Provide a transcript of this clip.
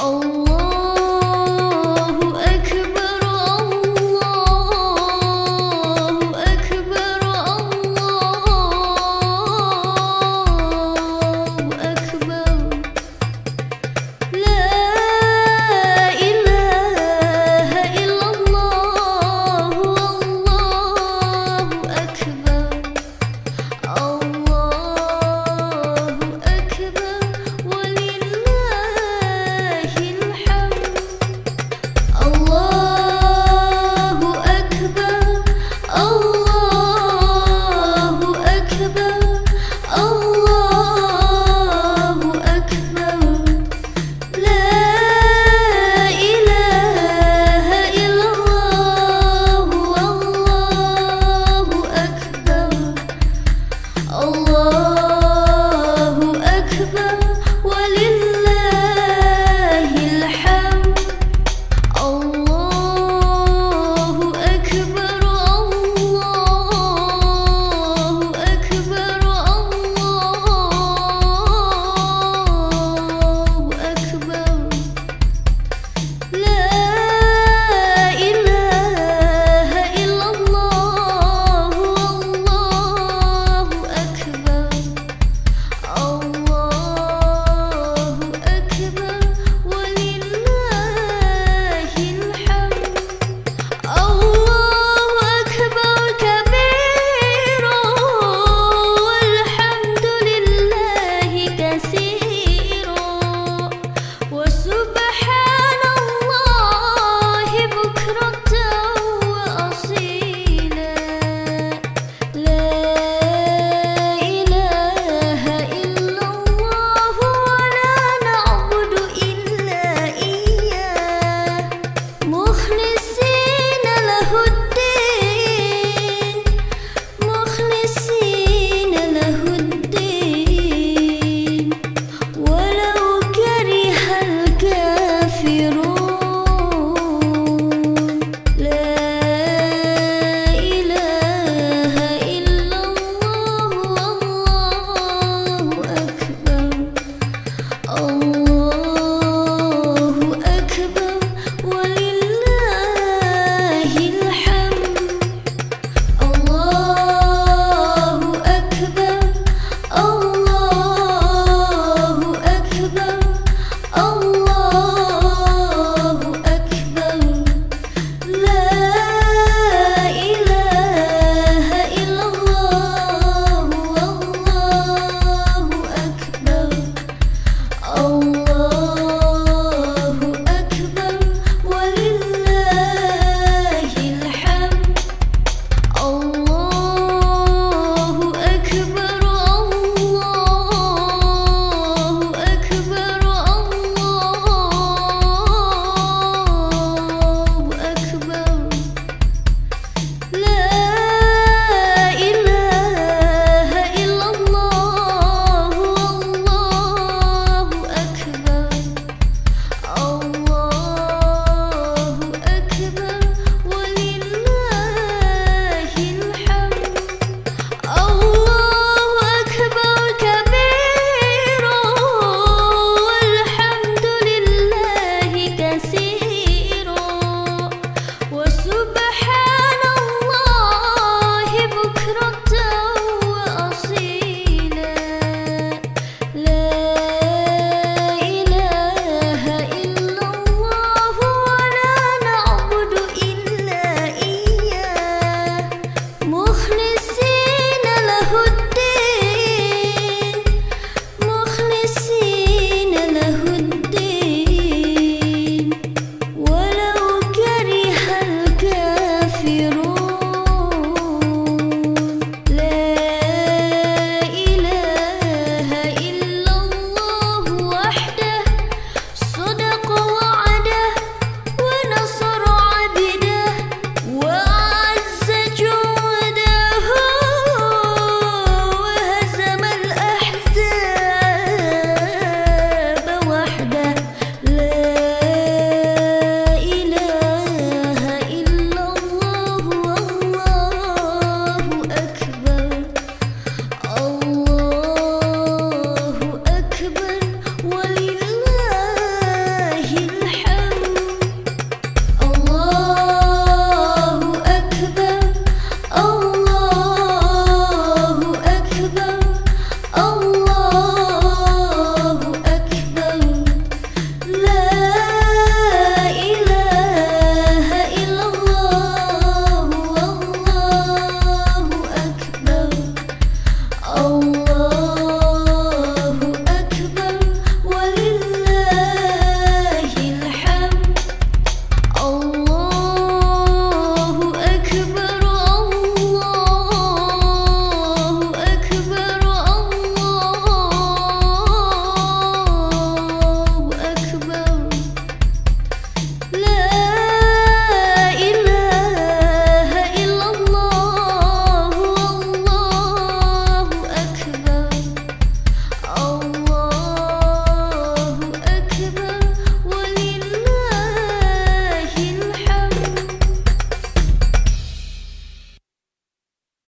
Oh Oh.